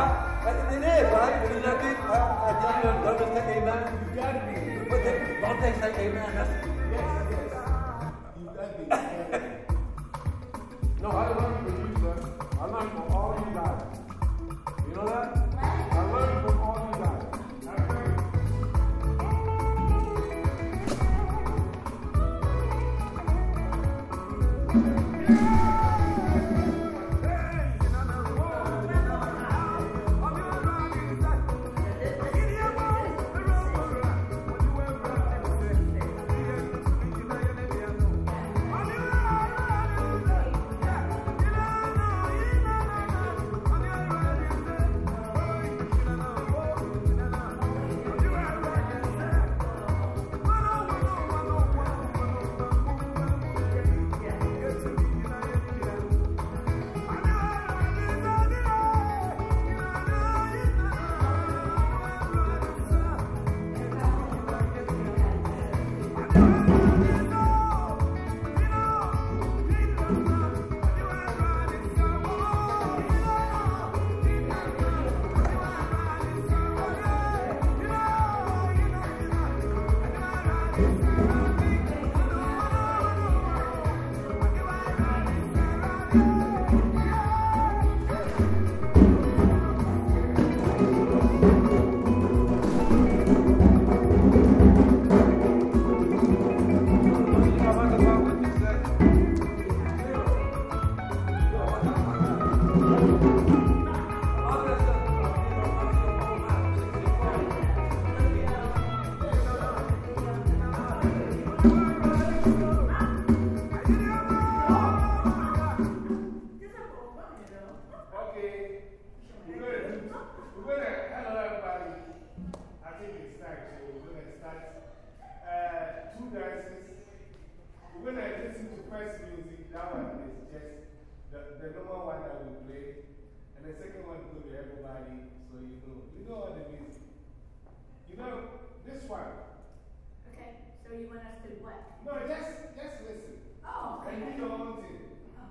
Huh? It is, right? When you look at a young adult say amen, you got to be. But they, don't they say amen? That's, yes, yes. so you know. You know what the music. You know this one. Okay, so you want us to what? No, just, just listen. Oh, okay. And do your own thing. Oh.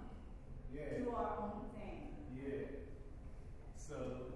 Yeah. Do our own thing. Yeah. So.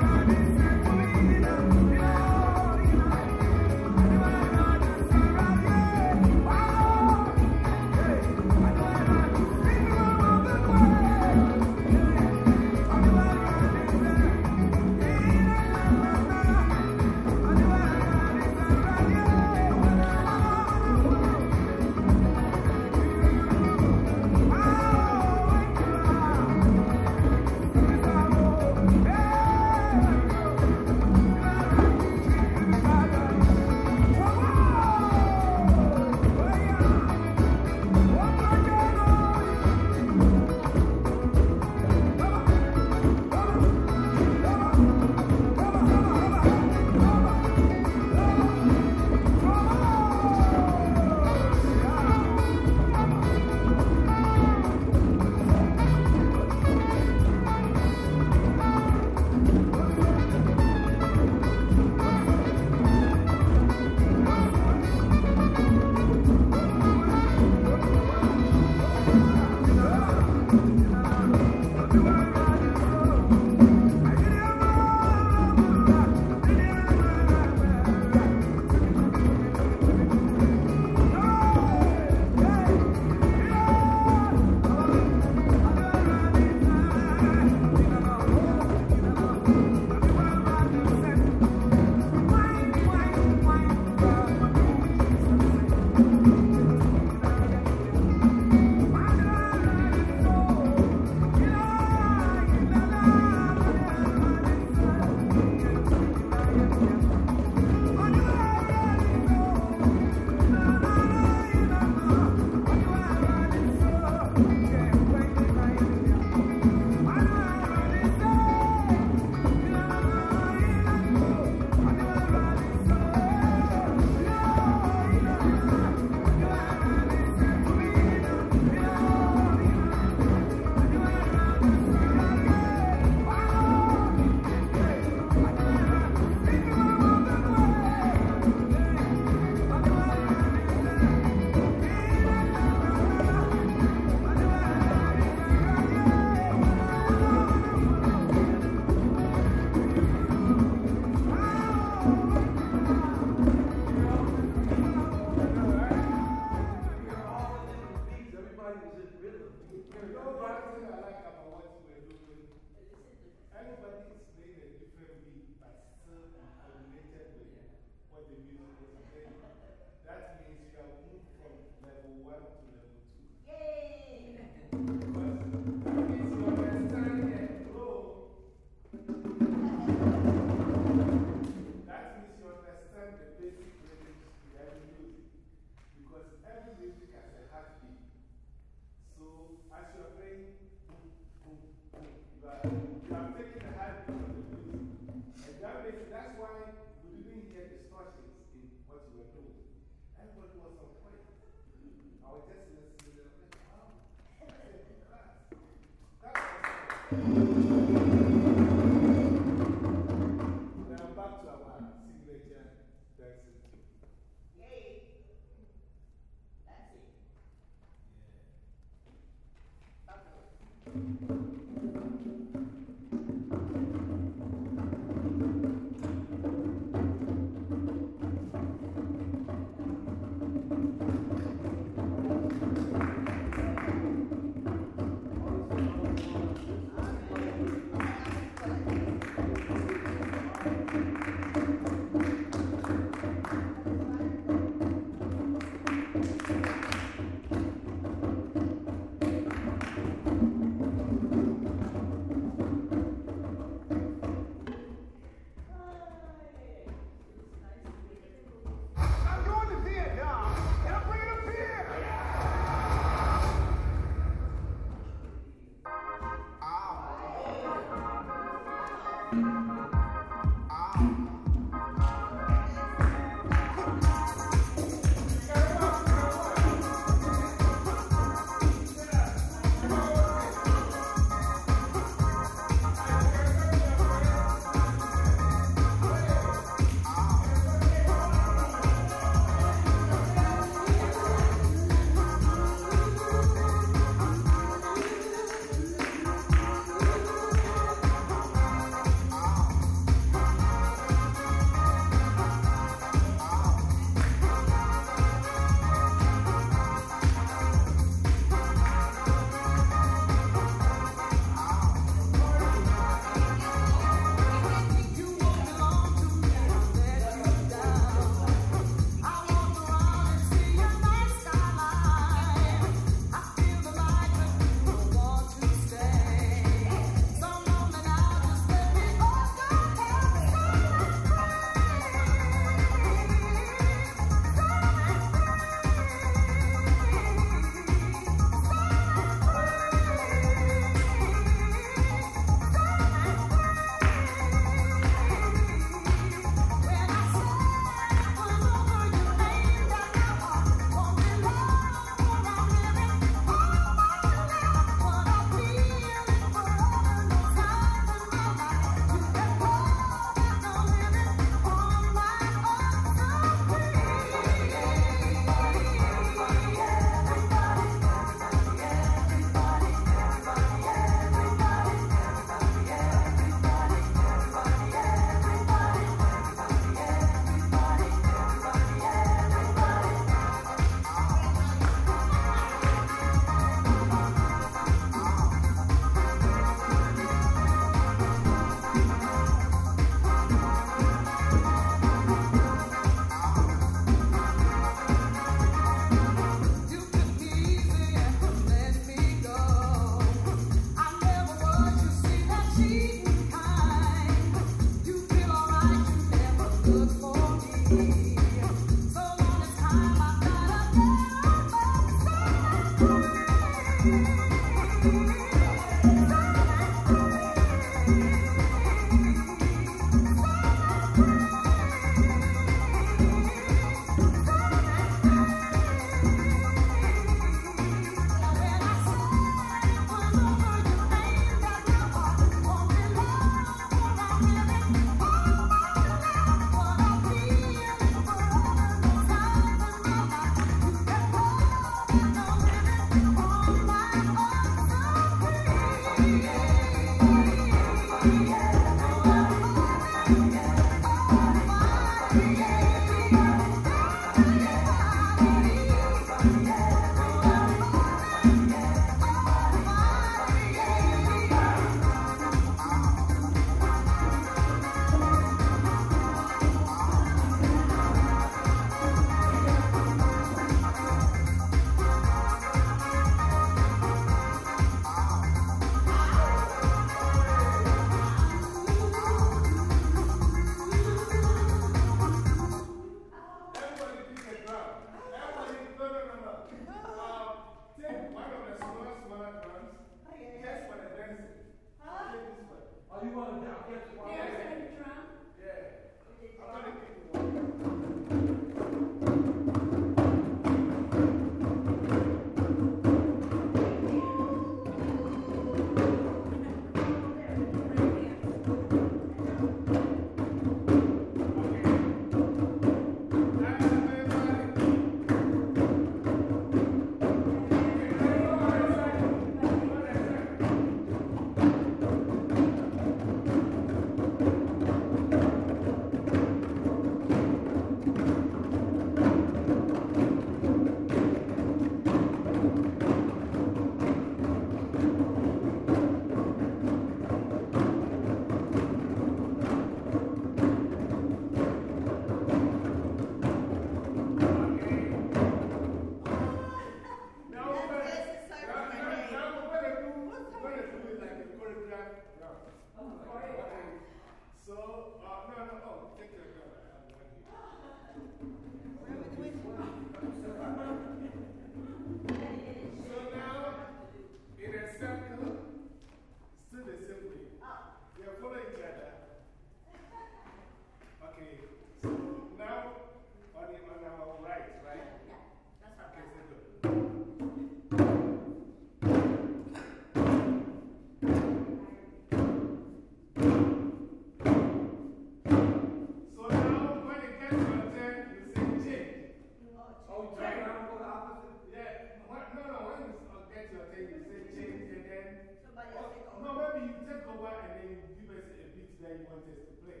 want us to play.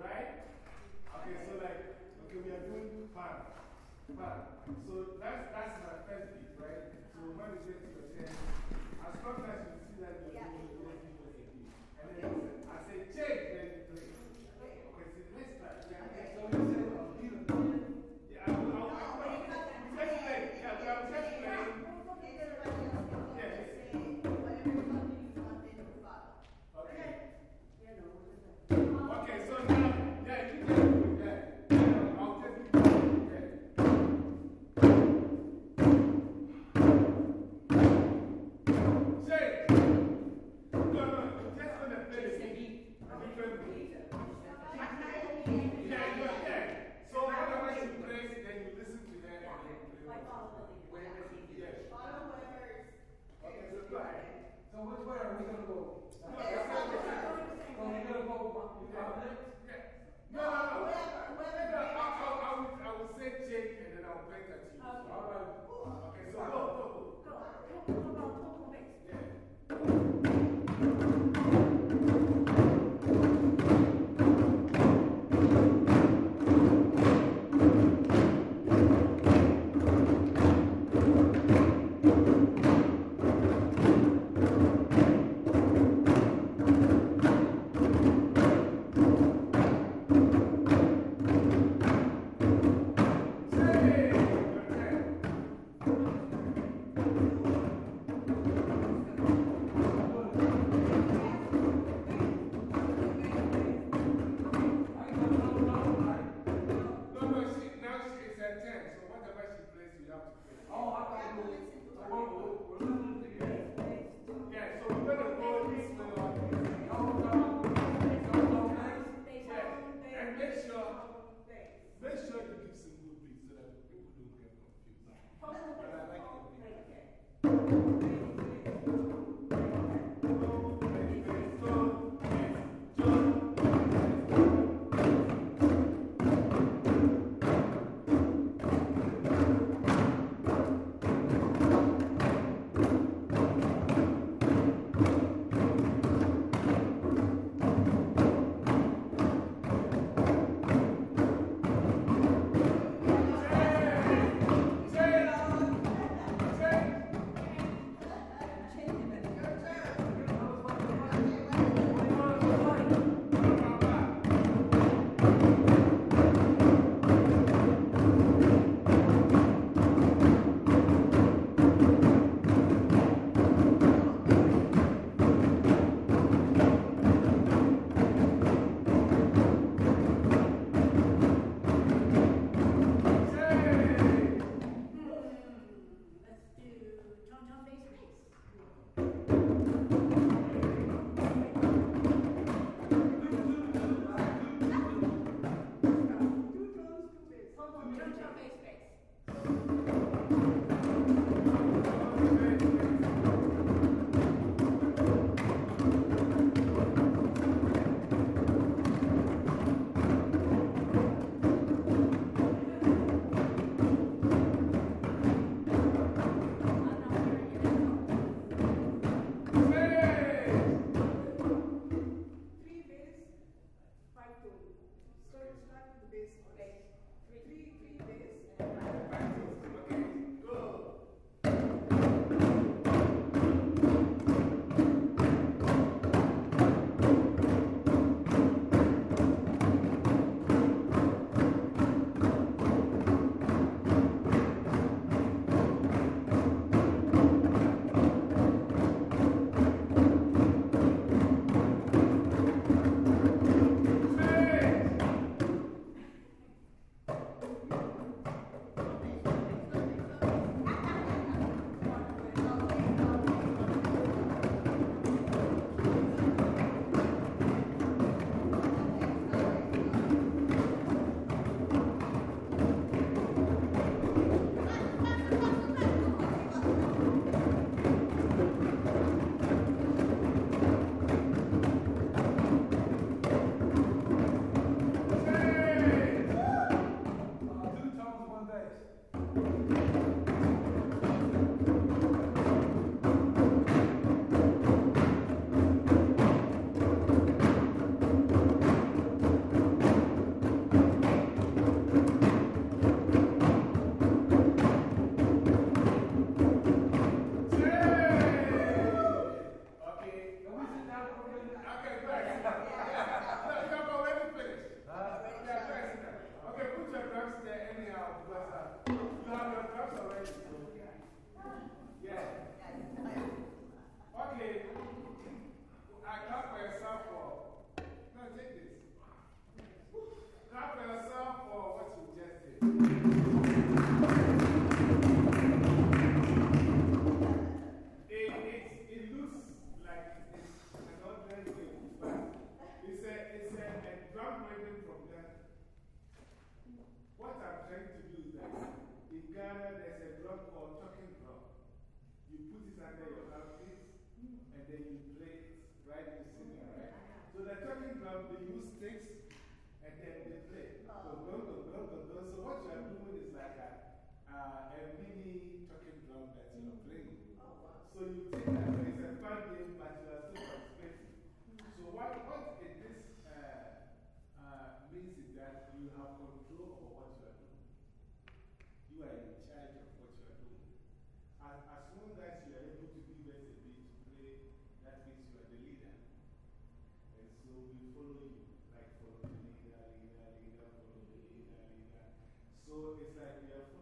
Right? Okay, so like, okay, we are doing pan. Pan. So that's, that's my first beat, right? So when you get to the 10, because you Okay. I clap for yourself for. No, take this. Clap for yourself for what you just did. It, looks like an ordinary thing, but it's a, it's a, from that. What I'm trying to in Ghana there's a drum called talking drum. You put it under your outfit and then you play it, right? You the it, right? So the talking drum, they use sticks and then they play. Oh. So, go, go, go, go, go. so what you are doing is like a, uh, a mini talking drum that you are playing. Oh, so you take that, it's a fun game, but you are still participating. So what, what is this uh, uh, means is that you have control over what you are in charge of what you are doing. As, as long as you are able to give us a beat to play, that means you are the leader. And so we follow you, like follow the leader, leader, leader, follow the leader, leader. So it's like we are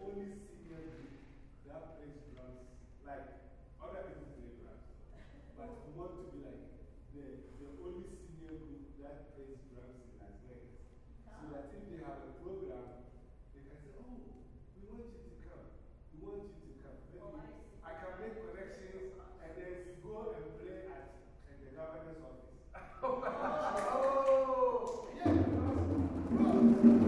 only senior group that plays drums. Like, other people play drums. But we want to be like the, the only senior group that plays drums in Las Vegas. So that if they have a program, they can say, oh, we want you to come. We want you to come. Maybe oh, I can make connections and then you go and play at, at the governor's office. Oh! Yeah,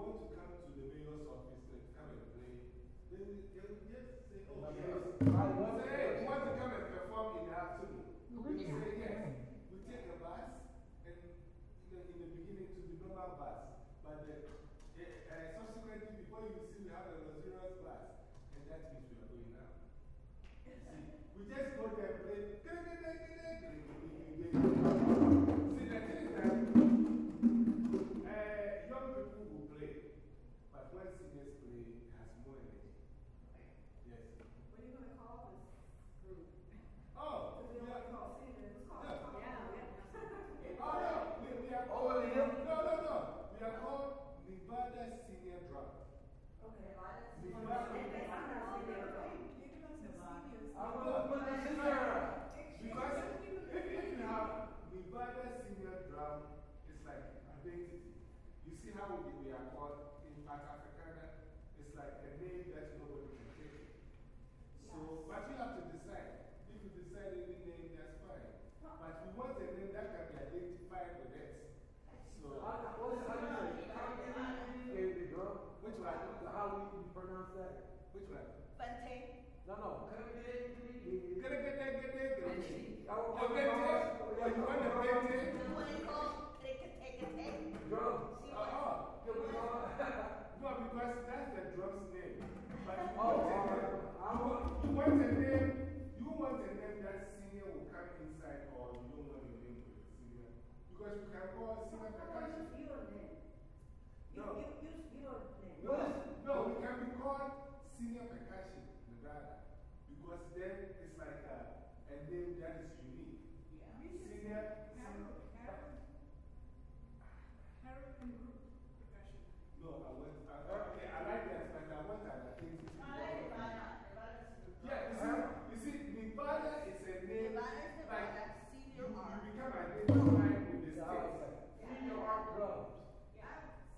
want to come to the mayor's office and come and play, then we can just say, oh, Okay. yes. I want Say, to hey, you want to come and perform in the afternoon? We say yes. We take a bus, and in the, in the beginning, to the normal bus. But the, uh, subsequently, before you see, we have a luxurious bus, and that means we are going now. See, we just go there and play. See, the thing is that uh, young people will play, but when seniors play, it has more energy. Yes. Oh, we are, oh, no, we, we are Oh, called, really? no, no, no. We are called Nevada Senior Drum. Nevada, see how we, we are called in South Africana? It's like a name that nobody can take. So, but you have to decide. If you decide any name, that's fine. But we want a name that can be identified with us. So, How, what's, how do you say? How do you gave the drum? which one? How do you pronounce that? Which one? Fante. No, no. Get it, get it, get it, get it. Oh, Oh, get it. Oh, you want the get it? The one they call take a take a take. Drum. See Oh, what? oh. Give me one. No, because that's the drum's name. But you Oh, want, a oh, name, I you, want, you want a name, you want a name that senior will come inside or you don't want your name with senior. Because you can call senior percussion. No. What is, No, no, we can be called senior percussion, Nevada. Because then it's like a, a name that is unique. Senior, senior. No, I went, I, okay, I like that, but I went at the things. I like Nevada. Nevada's Yeah, you see, you see, Nevada is a name. Nevada is like, Nevada. you, Senior you R. become identified with the Yeah, state. Senior art drums.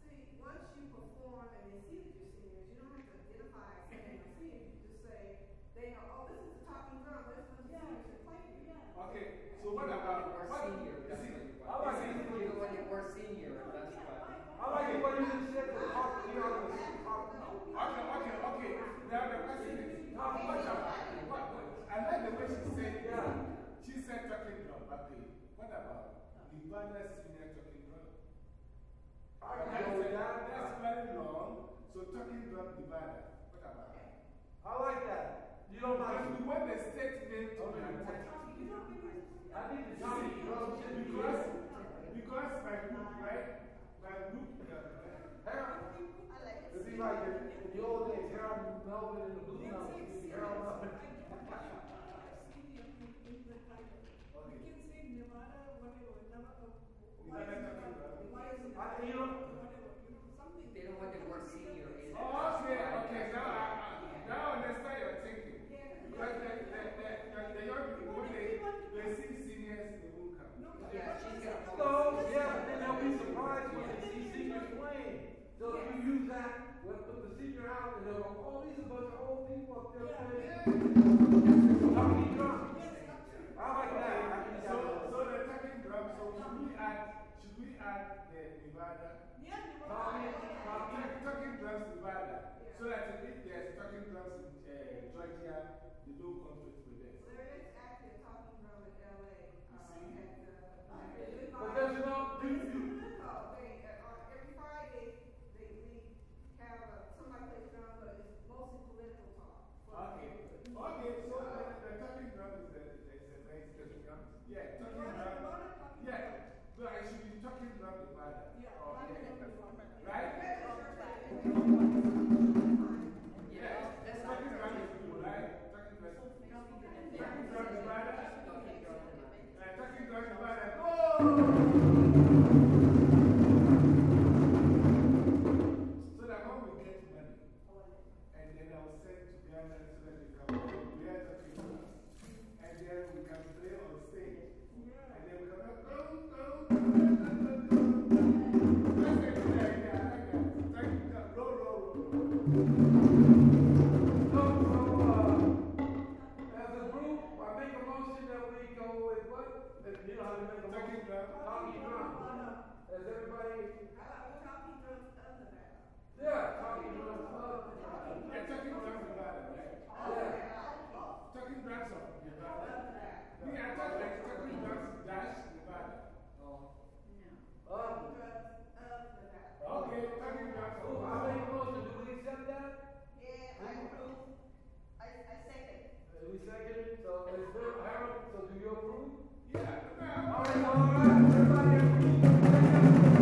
See, once you perform and they see that you're seniors, you don't have to identify as saying you're seniors. You just say, they know, oh, this is the talking drum, this is the seniors that play here. Okay, so what about, Or what, senior, you that's see, what you I like want. it. You know when you were senior, that's what. I like it when you just said the talk, you know, the talk. okay, okay, okay, now the question is, how much of, what, what, I like the way she said, Yeah. she said talking drum, okay, what about Nevada senior talking drum? I can That's, go that. that's very long, so talking drum Nevada, what about that? I like that. You don't mind. Because mind. we want the state name to be Okay. attached. I think the talking drum should be Because, because my group, right? My group, uh, Harold. I like it. It'd be like in, in the old days, Harold Melvin and the Blue Notes. it'd be Harold Melvin. You know, They know what the word senior is. oh, okay, okay, now I, I- now I understand your thinking. Because the, the, the, the, the young people, they, they see seniors, they won't come. Yeah, she's gonna. so, yeah, then they'll be surprised when they see seniors playing. So if you use that, we'll put the senior out and they'll go, oh, these are a bunch of old people up there playing. Talking drums. I like that. I So, that so the talking drum, so should we add, should we add the Nevada? Talking, talking. Talking drums Nevada. So that if there's talking drums in uh, Georgia, they don't conflict with us. There is actually a talking drum in LA. at the- at But there's no, do you, No, they, uh, on every Friday, they, we have a, somebody plays drum, but it's mostly political talk. Okay. Okay, so the, the talking drum is the, is a nice talking drum. Yeah, talking drum. Yeah. So I should be talking drum. Okay. Right? Yeah. That's Talking drum is good, right? Talking drum. Talking drum. Uh, talking drum Nevada. Oh! Ghana so that they can we are talking drums. And then we can play on stage. And then we can go, go, go, go, go, go, go. That's a good idea. I like that. Thank you. Roll, roll, roll, roll. So, so, uh, as a group, I make a motion that we go with what? You know how to make a Talking motion? drum. Talking drum. Everybody, talking drums yeah, talking drum. Yeah, talking drums? Yeah. Talking drums of Nevada. Me, I thought like talking drums dash Nevada. Talking drums of Nevada. Okay, talking drums so of I make a motion, do we accept that? Yeah, I approve. I, I second. Uh, We second it, so it's good, Harold, so do you approve? Yeah. All right, all right, everybody approve?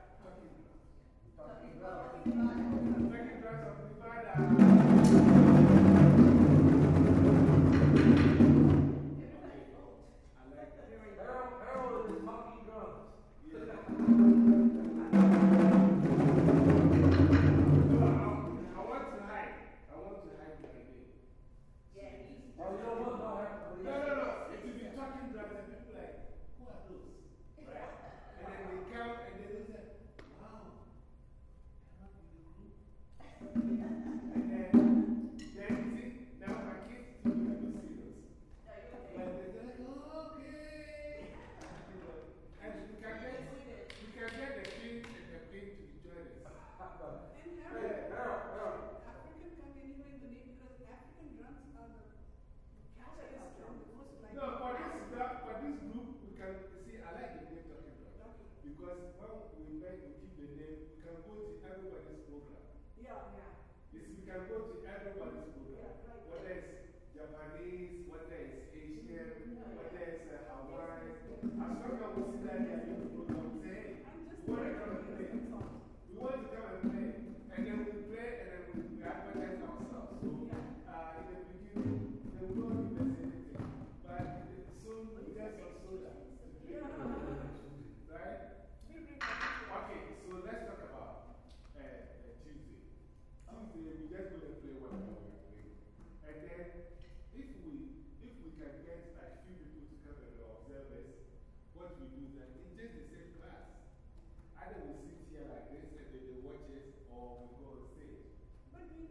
Talking about, talking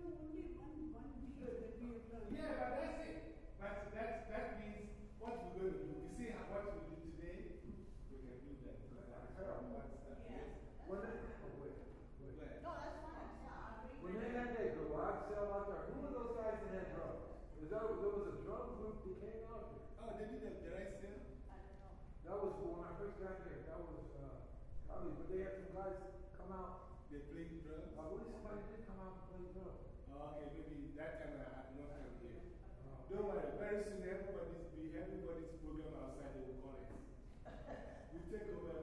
But only one, one deal that we have done. Yeah, but that's it. But that, that means what we're going to do. You see how, what we do today? We can do that. I heard of one stuff. Yeah. When they, wait, wait. No, that's fine, yeah, When they had that garage sale out there, who were those guys that had drums? Is that, there was a drum group that came out there? Oh, they did the garage sale? I don't know. That was when I first got here. That was, uh, probably, but they had some guys come out. They played drums? I believe somebody did come out and play drums. Okay, maybe that time I had not come here. Don't worry, very soon everybody's, be everybody's program outside, they will call it. We take over.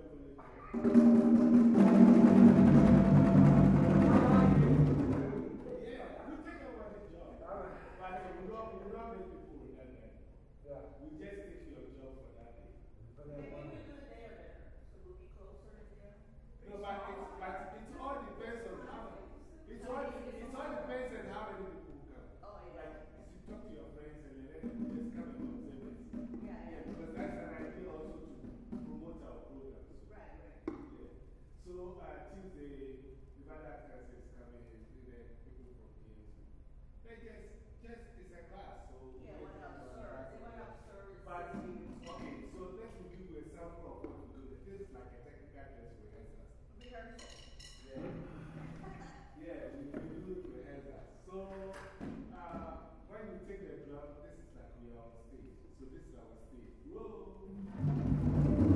Yeah, we take over the job. But we don't, we don't make people redundant. Yeah. We just take your job for that day. Maybe we do it there so we'll be closer. No, but it's, but it all depends on how, it all, it all depends on how many people will come. Oh, yeah. Like, if you talk to your friends and let them just come and observe us. Yeah, Yeah, because that's an idea also to promote our programs. Right, right. Yeah. So uh, Tuesday, Nevada class is coming in, and then people from here. They just, just, it's a class, so. Yeah, can else, sir? They want to serve. But, okay, so let's give you a sample of what we do. This is like a technical dress rehearsal. Rehearsal. Yeah. Yeah, we, do rehearsal. So, uh, when we take the drum, this is like we are on stage. So, this is our stage. Whoa.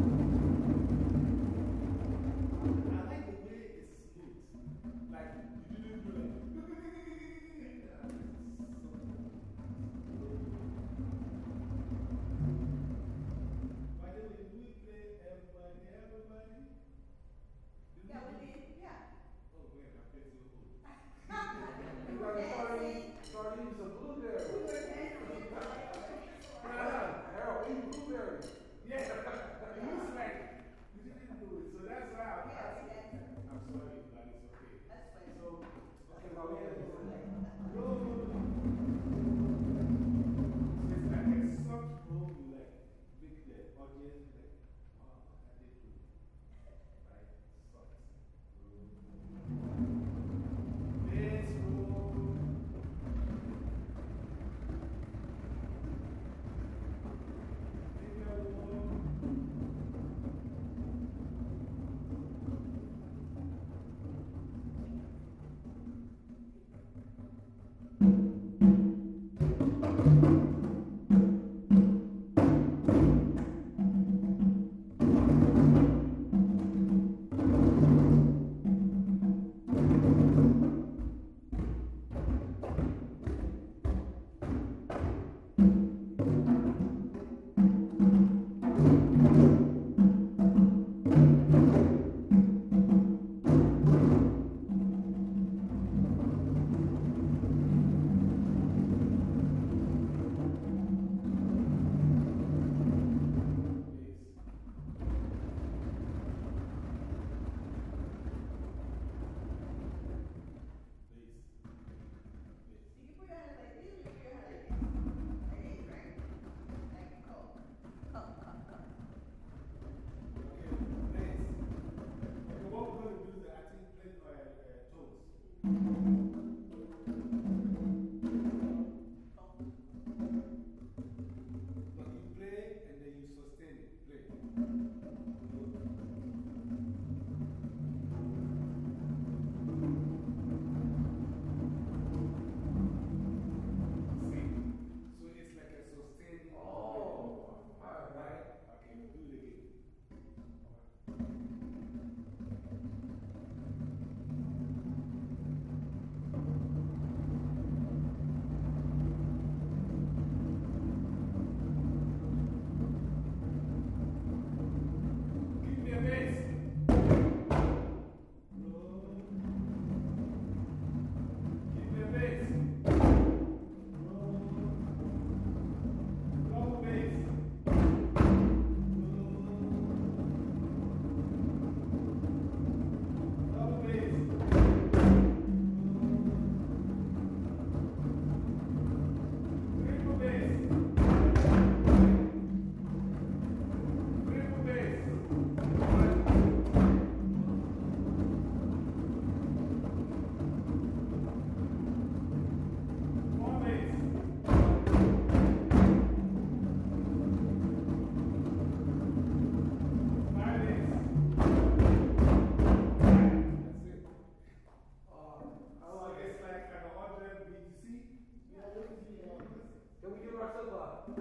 Can we give ourselves a?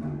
Simple,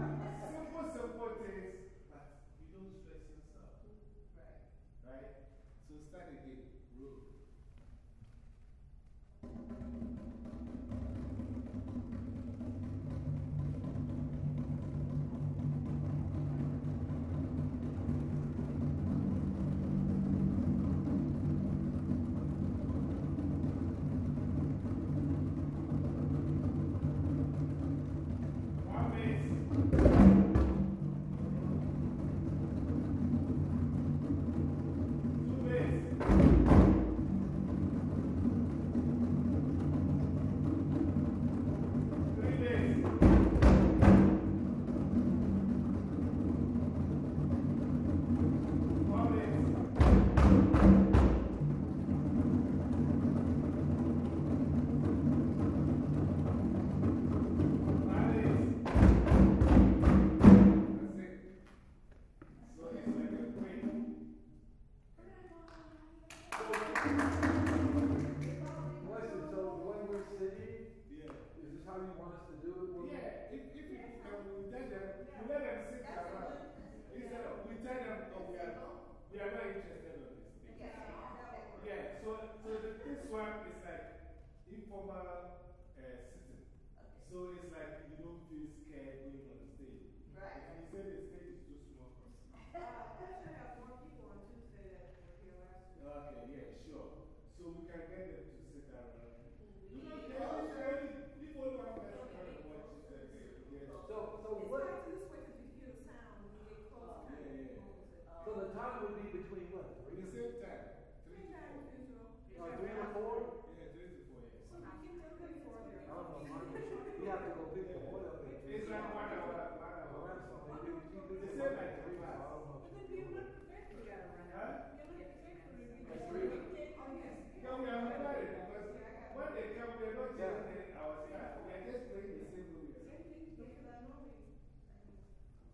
Right. If you say the stage is too small for you. Actually, I have more people on Tuesday that were here last week. Okay, yeah, sure. So we can get them to sit around. Because they always say, people who have never kind of watch it, they say, yes. So, so It's what, not this way because you hear the sound when you get close. Yeah, yeah. so the time would be between what? At Three the same time, three Three to times four. usual. Uh, three or four? Yeah, three to four, yes. So you keep them ready for I don't know, Mark, we have to go pick the boy up. at three It's like one hour, one hour. Well, that's something, maybe we keep it We just.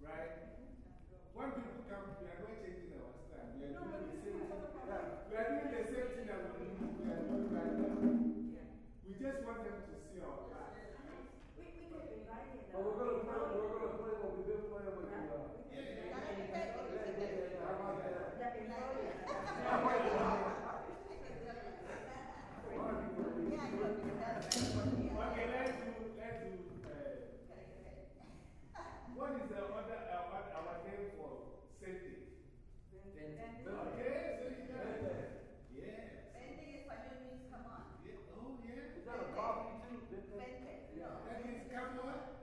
Right? When people come, we are not changing our style. We are doing the same thing. we are doing the same thing that we are. We just want them to see our class. We, we're we're gonna play what we've been playing with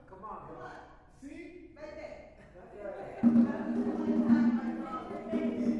come on. Come on. See? Right. Oh, okay, see?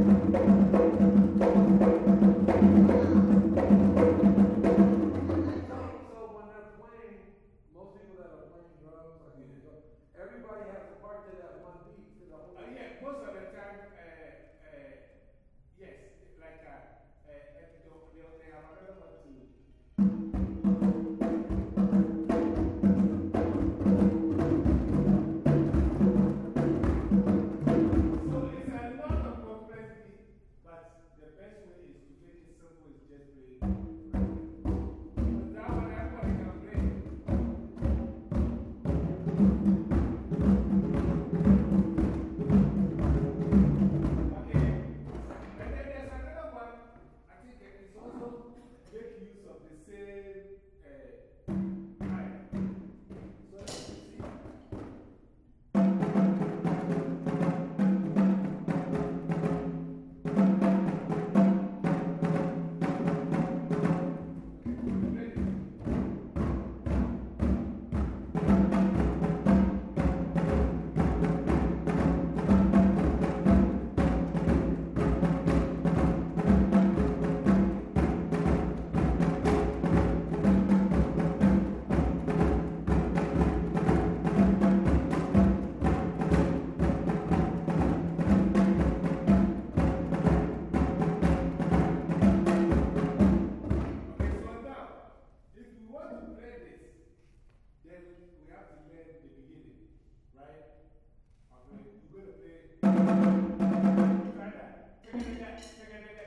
did that one beat to the whole uh, Yeah, most of the time, uh, uh, yes, like uh, uh, they, they have the same uh, Okay.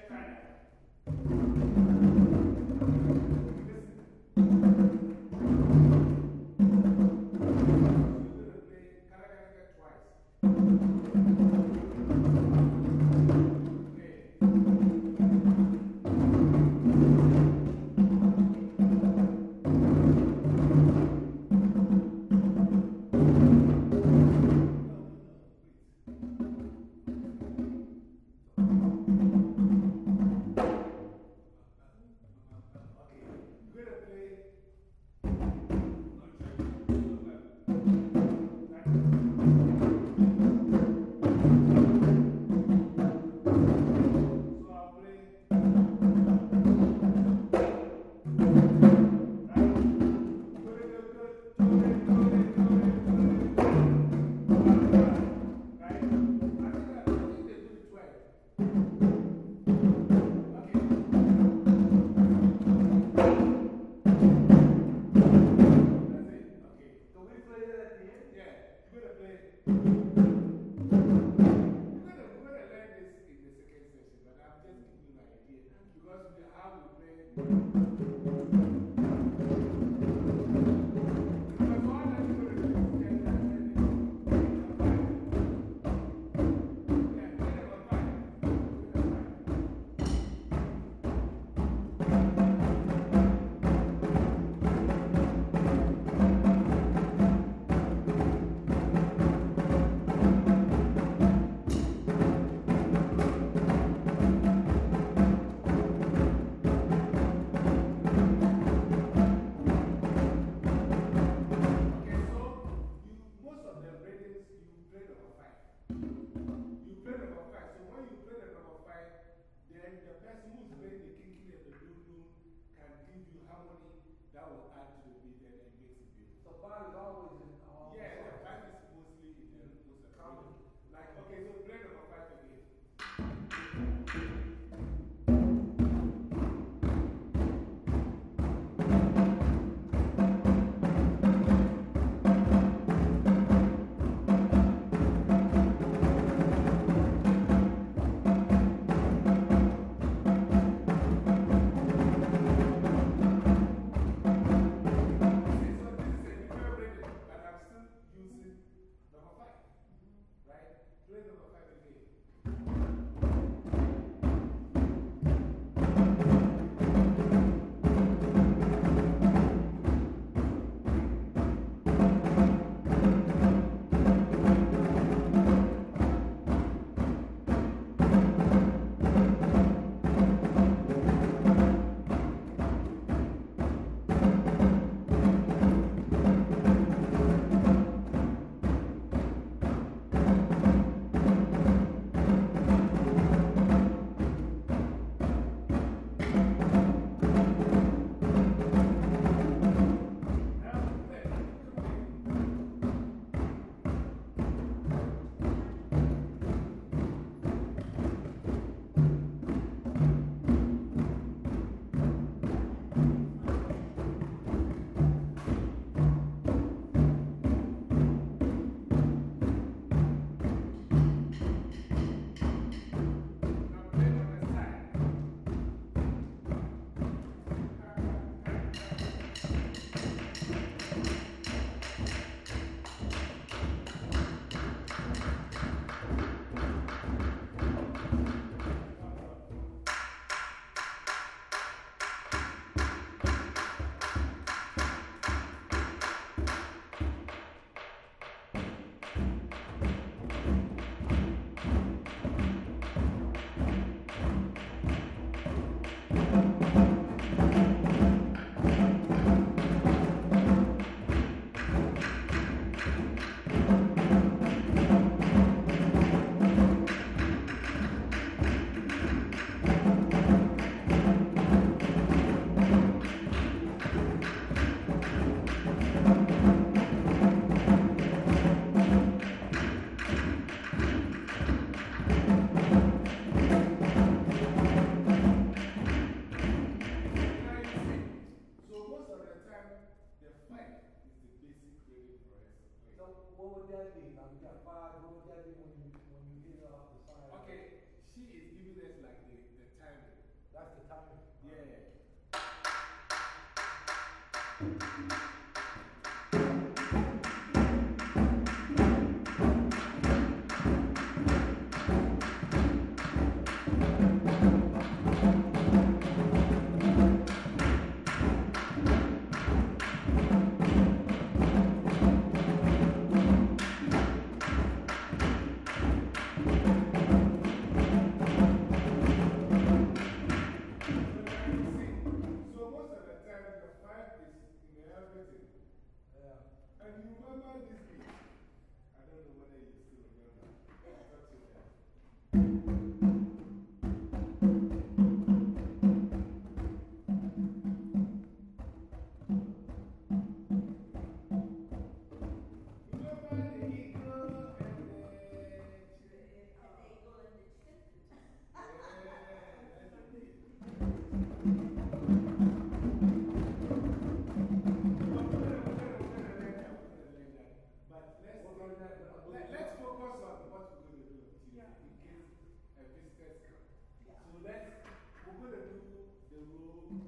would be makes it beautiful. So five is always in uh, all. Um, yeah, the five is mostly in the most Like, okay, so play number five again. when you, when you hit off the side. Okay, she is giving us like the, the timing. That's the timing. Yeah. vamos we're going to do the